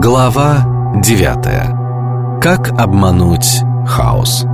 Глава 9. Как обмануть хаос.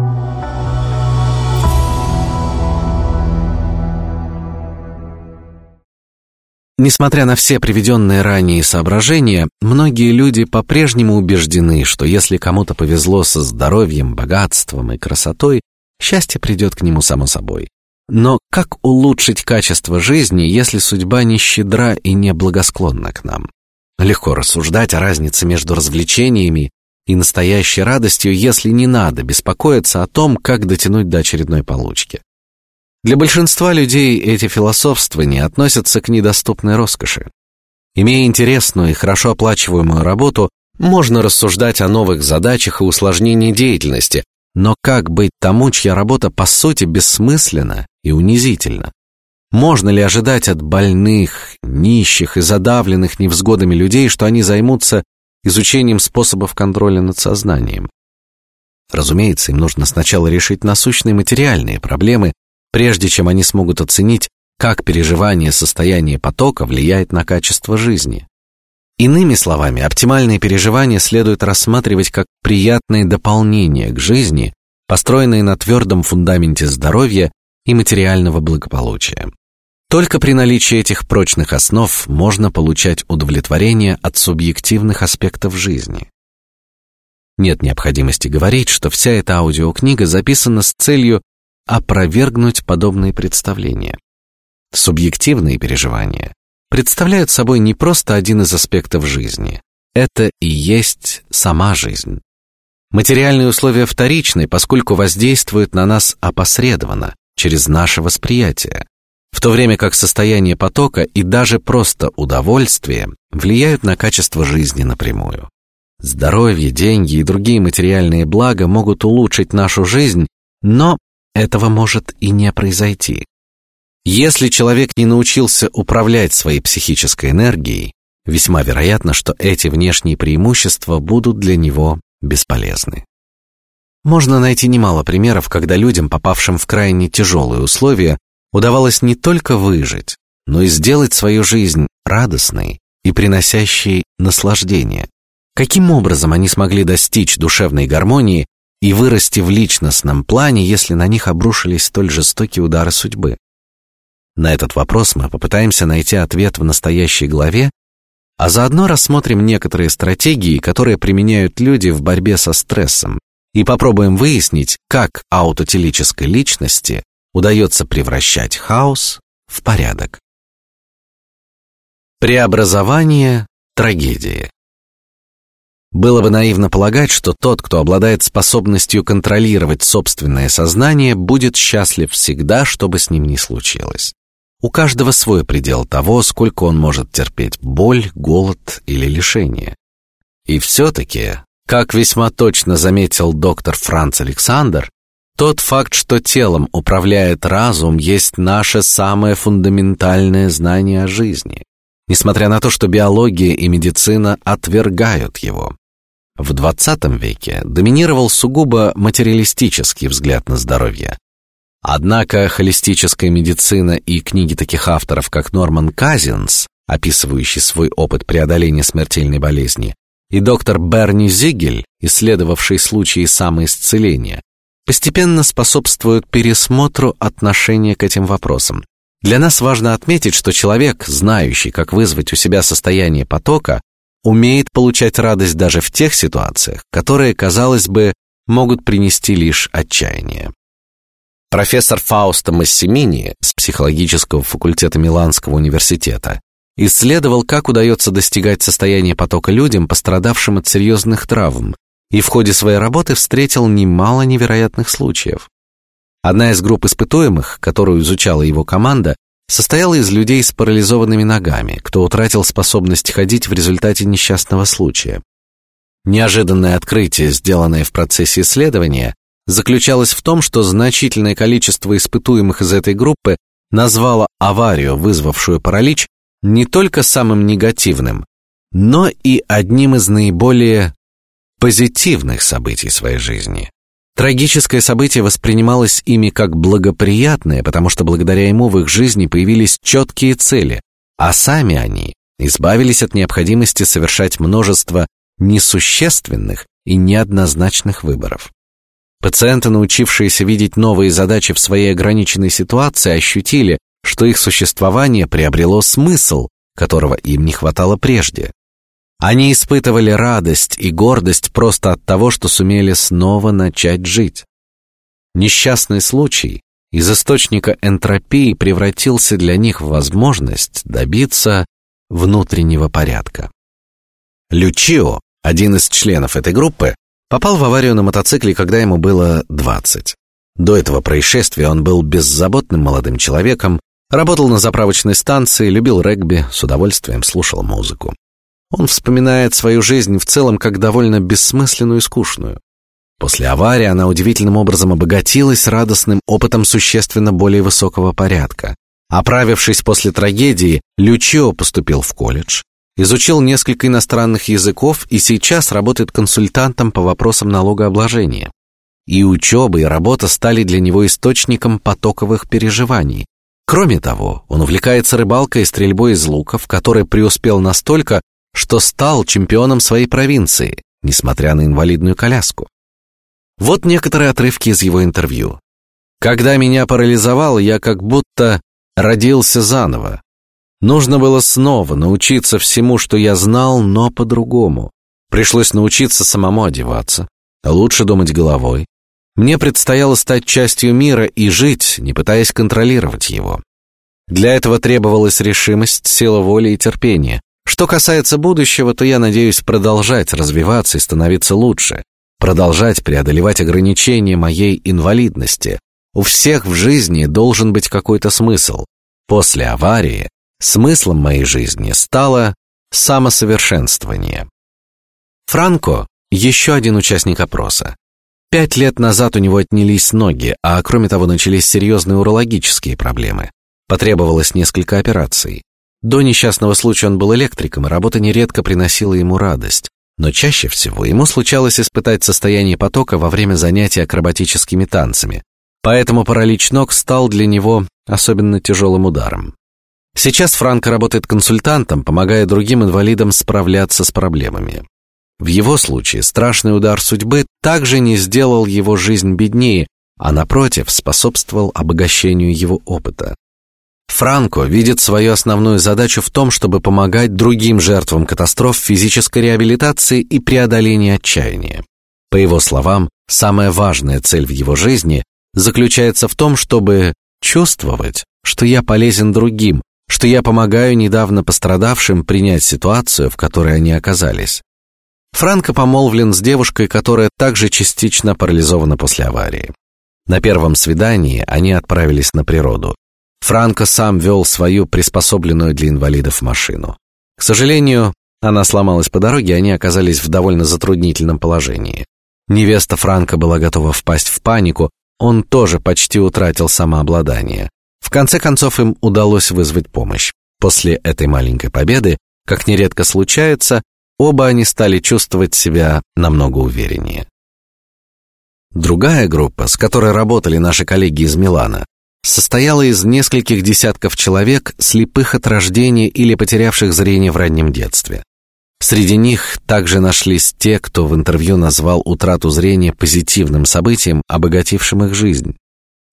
Несмотря на все приведенные ранее соображения, многие люди по-прежнему убеждены, что если кому-то повезло со здоровьем, богатством и красотой, счастье придет к нему само собой. Но как улучшить качество жизни, если судьба не щедра и не благосклонна к нам? Легко рассуждать о разнице между развлечениями и настоящей радостью, если не надо беспокоиться о том, как дотянуть до очередной получки. Для большинства людей эти философствования относятся к недоступной роскоши. Имея интересную и хорошо оплачиваемую работу, можно рассуждать о новых задачах и усложнении деятельности, но как быть тому, чья работа по сути бессмысленна и унизительна? Можно ли ожидать от больных, нищих и задавленных невзгодами людей, что они займутся изучением способов контроля над сознанием? Разумеется, им нужно сначала решить насущные материальные проблемы, прежде чем они смогут оценить, как переживание состояния потока влияет на качество жизни. Иными словами, оптимальные переживания следует рассматривать как приятные дополнения к жизни, построенные на твердом фундаменте здоровья и материального благополучия. Только при наличии этих прочных основ можно получать удовлетворение от субъективных аспектов жизни. Нет необходимости говорить, что вся эта аудиокнига записана с целью опровергнуть подобные представления. Субъективные переживания представляют собой не просто один из аспектов жизни. Это и есть сама жизнь. Материальные условия вторичны, поскольку воздействуют на нас опосредованно через наше восприятие, в то время как состояние потока и даже просто удовольствие влияют на качество жизни напрямую. Здоровье, деньги и другие материальные блага могут улучшить нашу жизнь, но этого может и не произойти. Если человек не научился управлять своей психической энергией, весьма вероятно, что эти внешние преимущества будут для него бесполезны. Можно найти немало примеров, когда людям, попавшим в крайне тяжелые условия, удавалось не только выжить, но и сделать свою жизнь радостной и приносящей наслаждение. Каким образом они смогли достичь душевной гармонии и вырасти в личностном плане, если на них обрушились столь жестокие удары судьбы? На этот вопрос мы попытаемся найти ответ в настоящей главе, а заодно рассмотрим некоторые стратегии, которые применяют люди в борьбе со стрессом, и попробуем выяснить, как аутотелической личности удается превращать хаос в порядок. Преобразование трагедии. Было бы наивно полагать, что тот, кто обладает способностью контролировать собственное сознание, будет счастлив всегда, что бы с ним ни случилось. У каждого свой предел того, сколько он может терпеть боль, голод или лишение. И все-таки, как весьма точно заметил доктор Франц Александр, тот факт, что телом управляет разум, есть наше самое фундаментальное знание о жизни, несмотря на то, что биология и медицина отвергают его. В XX веке доминировал сугубо материалистический взгляд на здоровье, Однако холистическая медицина и книги таких авторов, как Норман Казинс, описывающий свой опыт преодоления смертельной болезни, и доктор Берни Зигель, исследовавший случаи самоисцеления, постепенно способствуют пересмотру отношения к этим вопросам. Для нас важно отметить, что человек, знающий, как вызвать у себя состояние потока, умеет получать радость даже в тех ситуациях, которые, казалось бы, могут принести лишь отчаяние. Профессор Фауста Массимини с психологического факультета Миланского университета исследовал, как удается достигать состояния потока людям, пострадавшим от серьезных травм, и в ходе своей работы встретил немало невероятных случаев. Одна из групп испытуемых, которую изучала его команда, состояла из людей с парализованными ногами, кто утратил способность ходить в результате несчастного случая. Неожиданное открытие, сделанное в процессе исследования, заключалась в том, что значительное количество испытуемых из этой группы назвало аварию, вызвавшую паралич, не только самым негативным, но и одним из наиболее позитивных событий своей жизни. Трагическое событие воспринималось ими как благоприятное, потому что благодаря ему в их жизни появились четкие цели, а сами они избавились от необходимости совершать множество несущественных и неоднозначных выборов. Пациенты, научившиеся видеть новые задачи в своей ограниченной ситуации, ощутили, что их существование приобрело смысл, которого им не хватало прежде. Они испытывали радость и гордость просто от того, что сумели снова начать жить. Несчастный случай из источника энтропии превратился для них в возможность добиться внутреннего порядка. Лючио, один из членов этой группы, попал в аварию на мотоцикле, когда ему было 20. До этого происшествия он был беззаботным молодым человеком, работал на заправочной станции, любил регби, с удовольствием слушал музыку. Он вспоминает свою жизнь в целом как довольно бессмысленную и скучную. После аварии она удивительным образом обогатилась радостным опытом существенно более высокого порядка. Оправившись после трагедии, Лючио поступил в колледж, изучил несколько иностранных языков и сейчас работает консультантом по вопросам налогообложения. И учеба, и работа стали для него источником потоковых переживаний. Кроме того, он увлекается рыбалкой и стрельбой из лука, в которой преуспел настолько, что стал чемпионом своей провинции, несмотря на инвалидную коляску. Вот некоторые отрывки из его интервью. Когда меня парализовало, я как будто родился заново. Нужно было снова научиться всему, что я знал, но по-другому. Пришлось научиться самому одеваться, лучше думать головой. Мне предстояло стать частью мира и жить, не пытаясь контролировать его. Для этого требовалась решимость, сила воли и терпение. Что касается будущего, то я надеюсь продолжать развиваться и становиться лучше, продолжать преодолевать ограничения моей инвалидности. У всех в жизни должен быть какой-то смысл. После аварии смыслом моей жизни стало самосовершенствование. Франко еще один участник опроса. Пять лет назад у него отнялись ноги, а кроме того начались серьезные урологические проблемы. Потребовалось несколько операций. До несчастного случая он был электриком, и работа нередко приносила ему радость. Но чаще всего ему случалось испытать состояние потока во время занятий акробатическими танцами. Поэтому паралич ног стал для него особенно тяжелым ударом. Сейчас Франко работает консультантом, помогая другим инвалидам справляться с проблемами. В его случае страшный удар судьбы также не сделал его жизнь беднее, а напротив способствовал обогащению его опыта. Франко видит свою основную задачу в том, чтобы помогать другим жертвам катастроф физической реабилитации и преодолении отчаяния. По его словам, самая важная цель в его жизни заключается в том, чтобы чувствовать, что я полезен другим, что я помогаю недавно пострадавшим принять ситуацию, в которой они оказались. Франко помолвлен с девушкой, которая также частично парализована после аварии. На первом свидании они отправились на природу. Франко сам вел свою приспособленную для инвалидов машину. К сожалению, она сломалась по дороге, и они оказались в довольно затруднительном положении. Невеста Франко была готова впасть в панику, он тоже почти утратил самообладание. В конце концов им удалось вызвать помощь. После этой маленькой победы, как нередко случается, Оба они стали чувствовать себя намного увереннее. Другая группа, с которой работали наши коллеги из Милана, состояла из нескольких десятков человек, слепых от рождения или потерявших зрение в раннем детстве. Среди них также нашлись те, кто в интервью назвал утрату зрения позитивным событием, обогатившим их жизнь.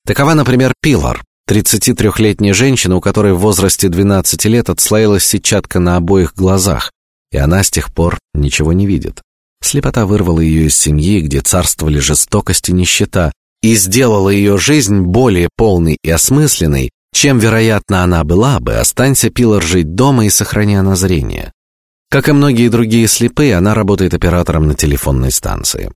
Такова, например, Пилар, 33-летняя женщина, у которой в возрасте 12 лет отслоилась сетчатка на обоих глазах, и она с тех пор ничего не видит. Слепота вырвала ее из семьи, где царствовали жестокость и нищета, и сделала ее жизнь более полной и осмысленной, чем, вероятно, она была бы, останься Пилар жить дома и сохраняя на зрение. Как и многие другие слепые, она работает оператором на телефонной станции.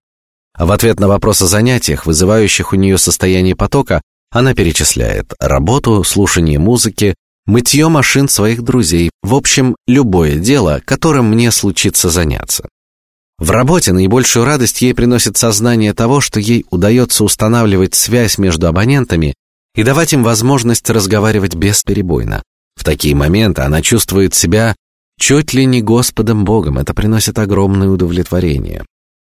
В ответ на вопрос о занятиях, вызывающих у нее состояние потока, она перечисляет работу, слушание музыки, мытье машин своих друзей, в общем, любое дело, которым мне случится заняться. В работе наибольшую радость ей приносит сознание того, что ей удается устанавливать связь между абонентами и давать им возможность разговаривать бесперебойно. В такие моменты она чувствует себя чуть ли не Господом Богом. Это приносит огромное удовлетворение.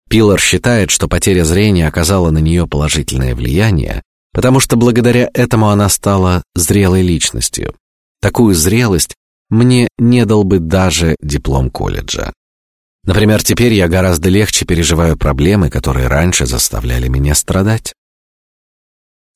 Пилар считает, что потеря зрения оказала на нее положительное влияние, потому что благодаря этому она стала зрелой личностью. Такую зрелость мне не дал бы даже диплом колледжа. Например, теперь я гораздо легче переживаю проблемы, которые раньше заставляли меня страдать.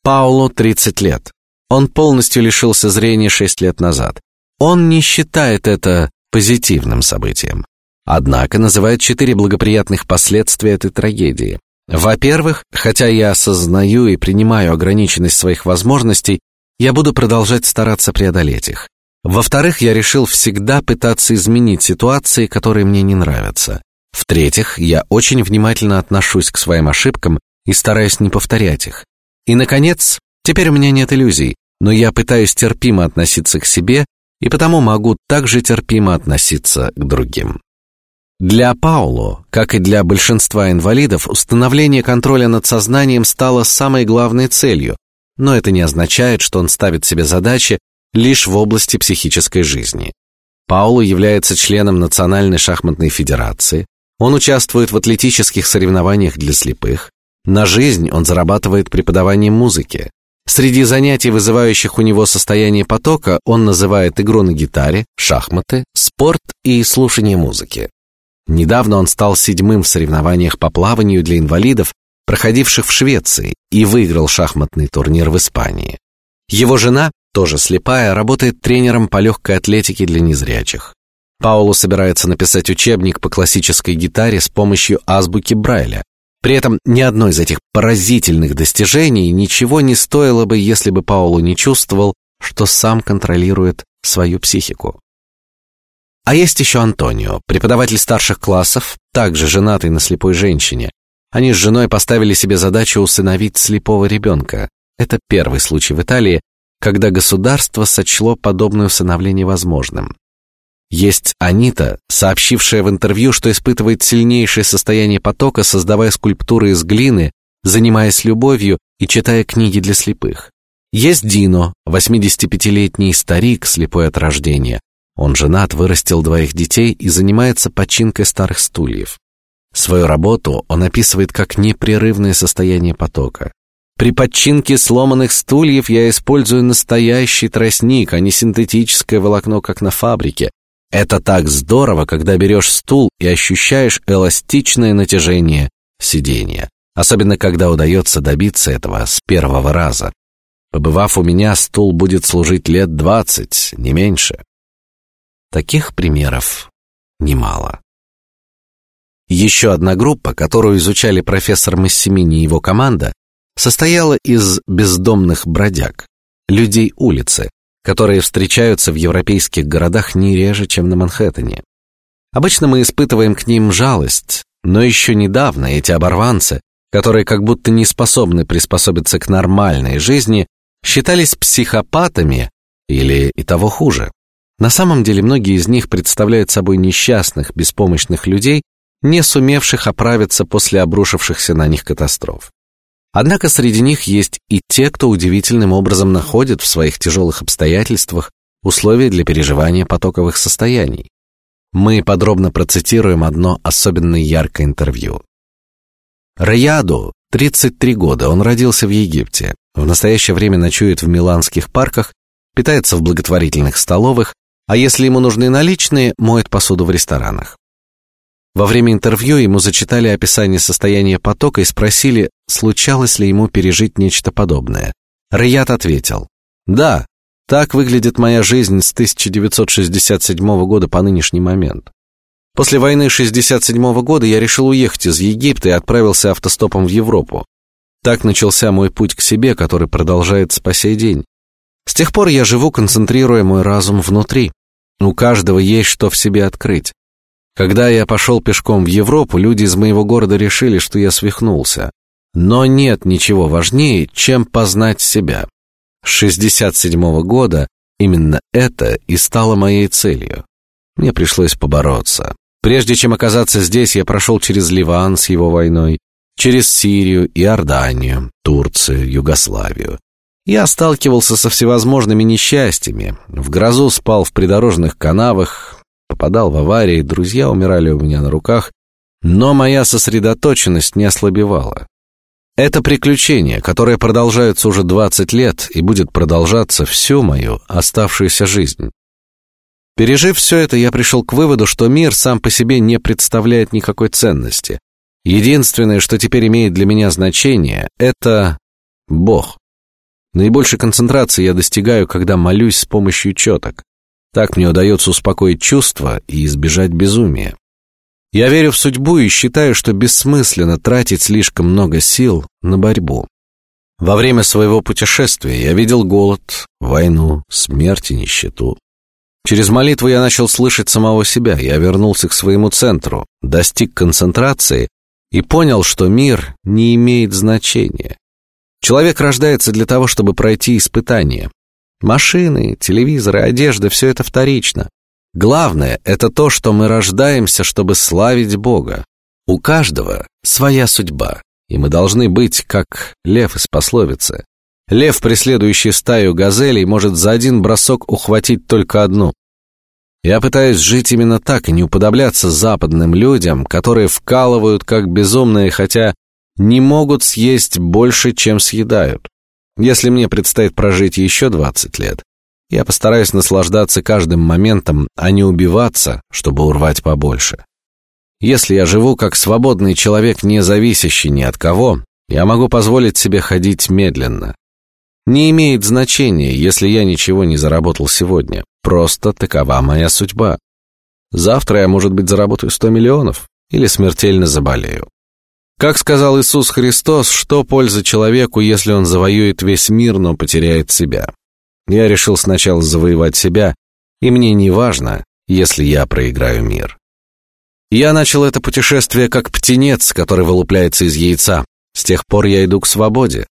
Паулу 30 лет. Он полностью лишился зрения 6 лет назад. Он не считает это позитивным событием. Однако называет четыре благоприятных последствия этой трагедии. Во-первых, хотя я осознаю и принимаю ограниченность своих возможностей, я буду продолжать стараться преодолеть их. Во-вторых, я решил всегда пытаться изменить ситуации, которые мне не нравятся. В-третьих, я очень внимательно отношусь к своим ошибкам и стараюсь не повторять их. И наконец, теперь у меня нет иллюзий, но я пытаюсь терпимо относиться к себе и потому могу также терпимо относиться к другим. Для Пауло, как и для большинства инвалидов, установление контроля над сознанием стало самой главной целью, но это не означает, что он ставит себе задачи лишь в области психической жизни. Пауло является членом Национальной шахматной федерации. Он участвует в атлетических соревнованиях для слепых. На жизнь он зарабатывает преподаванием музыки. Среди занятий, вызывающих у него состояние потока, он называет игру на гитаре, шахматы, спорт и слушание музыки. Недавно он стал седьмым в соревнованиях по плаванию для инвалидов, проходивших в Швеции, и выиграл шахматный турнир в Испании. Его жена, тоже слепая, работает тренером по легкой атлетике для незрячих. Пауло собирается написать учебник по классической гитаре с помощью азбуки Брайля. При этом ни одно из этих поразительных достижений ничего не стоило бы, если бы Пауло не чувствовал, что сам контролирует свою психику. А есть еще Антонио, преподаватель старших классов, также женатый на слепой женщине. Они с женой поставили себе задачу усыновить слепого ребенка. Это первый случай в Италии, когда государство сочло подобное усыновление возможным. Есть Анита, сообщившая в интервью, что испытывает сильнейшее состояние потока, создавая скульптуры из глины, занимаясь любовью и читая книги для слепых. Есть Дино, 85-летний старик, слепой от рождения, он женат, вырастил двоих детей и занимается починкой старых стульев. Свою работу он описывает как непрерывное состояние потока. При починке сломанных стульев я использую настоящий тростник, а не синтетическое волокно, как на фабрике. Это так здорово, когда берешь стул и ощущаешь эластичное натяжение сиденья, особенно когда удается добиться этого с первого раза. Побывав у меня, стул будет служить лет двадцать, не меньше. Таких примеров немало. Еще одна группа, которую изучали профессор Массимини и его команда, состояла из бездомных бродяг, людей улицы, которые встречаются в европейских городах не реже, чем на Манхэттене. Обычно мы испытываем к ним жалость, но еще недавно эти оборванцы, которые как будто не способны приспособиться к нормальной жизни, считались психопатами или и того хуже. На самом деле многие из них представляют собой несчастных, беспомощных людей, не сумевших оправиться после обрушившихся на них катастроф. Однако среди них есть и те, кто удивительным образом находит в своих тяжелых обстоятельствах условия для переживания потоковых состояний. Мы подробно процитируем одно особенно яркое интервью. Раяду, 33 года, он родился в Египте. В настоящее время ночует в миланских парках, питается в благотворительных столовых, а если ему нужны наличные, моет посуду в ресторанах. Во время интервью ему зачитали описание состояния потока и спросили, случалось ли ему пережить нечто подобное. Раят ответил: "Да, так выглядит моя жизнь с 1967 года по нынешний момент. После войны 67 года я решил уехать из Египта и отправился автостопом в Европу. Так начался мой путь к себе, который продолжается по сей день. С тех пор я живу, концентрируя мой разум внутри. У каждого есть что в себе открыть. Когда я пошел пешком в Европу, люди из моего города решили, что я свихнулся. Но нет ничего важнее, чем познать себя. С 67 -го года именно это и стало моей целью. Мне пришлось побороться. Прежде чем оказаться здесь, я прошел через Ливан с его войной, через Сирию, Иорданию, Турцию, Югославию. Я сталкивался со всевозможными несчастьями, в грозу спал в придорожных канавах, попадал в аварии, друзья умирали у меня на руках, но моя сосредоточенность не ослабевала. Это приключение, которое продолжается уже 20 лет и будет продолжаться всю мою оставшуюся жизнь. Пережив все это, я пришел к выводу, что мир сам по себе не представляет никакой ценности. Единственное, что теперь имеет для меня значение, это Бог. Наибольшей концентрации я достигаю, когда молюсь с помощью четок. Так мне удается успокоить чувства и избежать безумия. Я верю в судьбу и считаю, что бессмысленно тратить слишком много сил на борьбу. Во время своего путешествия я видел голод, войну, смерть и нищету. Через молитву я начал слышать самого себя, я вернулся к своему центру, достиг концентрации и понял, что мир не имеет значения. Человек рождается для того, чтобы пройти испытания. Машины, телевизоры, одежда – все это вторично. Главное – это то, что мы рождаемся, чтобы славить Бога. У каждого своя судьба, и мы должны быть как лев из пословицы. Лев, преследующий стаю газелей, может за один бросок ухватить только одну. Я пытаюсь жить именно так и не уподобляться западным людям, которые вкалывают как безумные, хотя не могут съесть больше, чем съедают. Если мне предстоит прожить еще 20 лет, я постараюсь наслаждаться каждым моментом, а не убиваться, чтобы урвать побольше. Если я живу как свободный человек, не зависящий ни от кого, я могу позволить себе ходить медленно. Не имеет значения, если я ничего не заработал сегодня. Просто такова моя судьба. Завтра я, может быть, заработаю 100 миллионов или смертельно заболею. Как сказал Иисус Христос, что польза человеку, если он завоюет весь мир, но потеряет себя? Я решил сначала завоевать себя, и мне не важно, если я проиграю мир. Я начал это путешествие как птенец, который вылупляется из яйца. С тех пор я иду к свободе.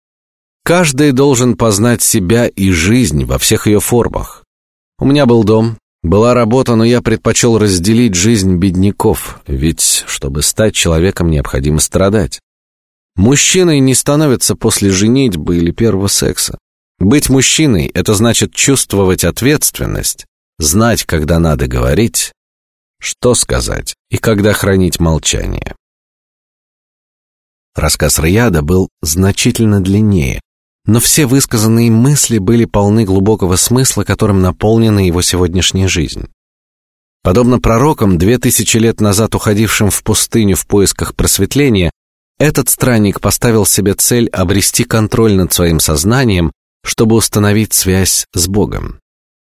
Каждый должен познать себя и жизнь во всех ее формах. У меня был дом, была работа, но я предпочел разделить жизнь бедняков, ведь чтобы стать человеком, необходимо страдать. Мужчиной не становится после женитьбы или первого секса. Быть мужчиной – это значит чувствовать ответственность, знать, когда надо говорить, что сказать и когда хранить молчание. Рассказ Раяда был значительно длиннее, но все высказанные мысли были полны глубокого смысла, которым наполнена его сегодняшняя жизнь. Подобно пророкам, две тысячи лет назад уходившим в пустыню в поисках просветления, этот странник поставил себе цель обрести контроль над своим сознанием чтобы установить связь с Богом.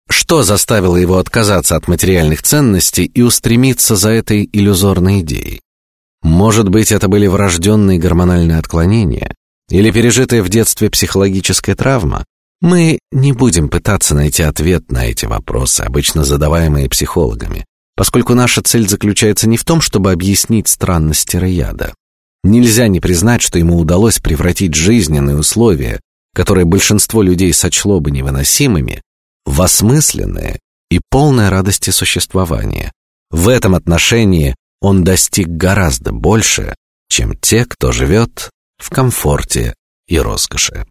Что заставило его отказаться от материальных ценностей и устремиться за этой иллюзорной идеей? Может быть, это были врожденные гормональные отклонения или пережитая в детстве психологическая травма? Мы не будем пытаться найти ответ на эти вопросы, обычно задаваемые психологами, поскольку наша цель заключается не в том, чтобы объяснить странности Раяда. Нельзя не признать, что ему удалось превратить жизненные условия, которые большинство людей сочло бы невыносимыми, в осмысленное и полное радости существования. В этом отношении он достиг гораздо больше, чем те, кто живет в комфорте и роскоши.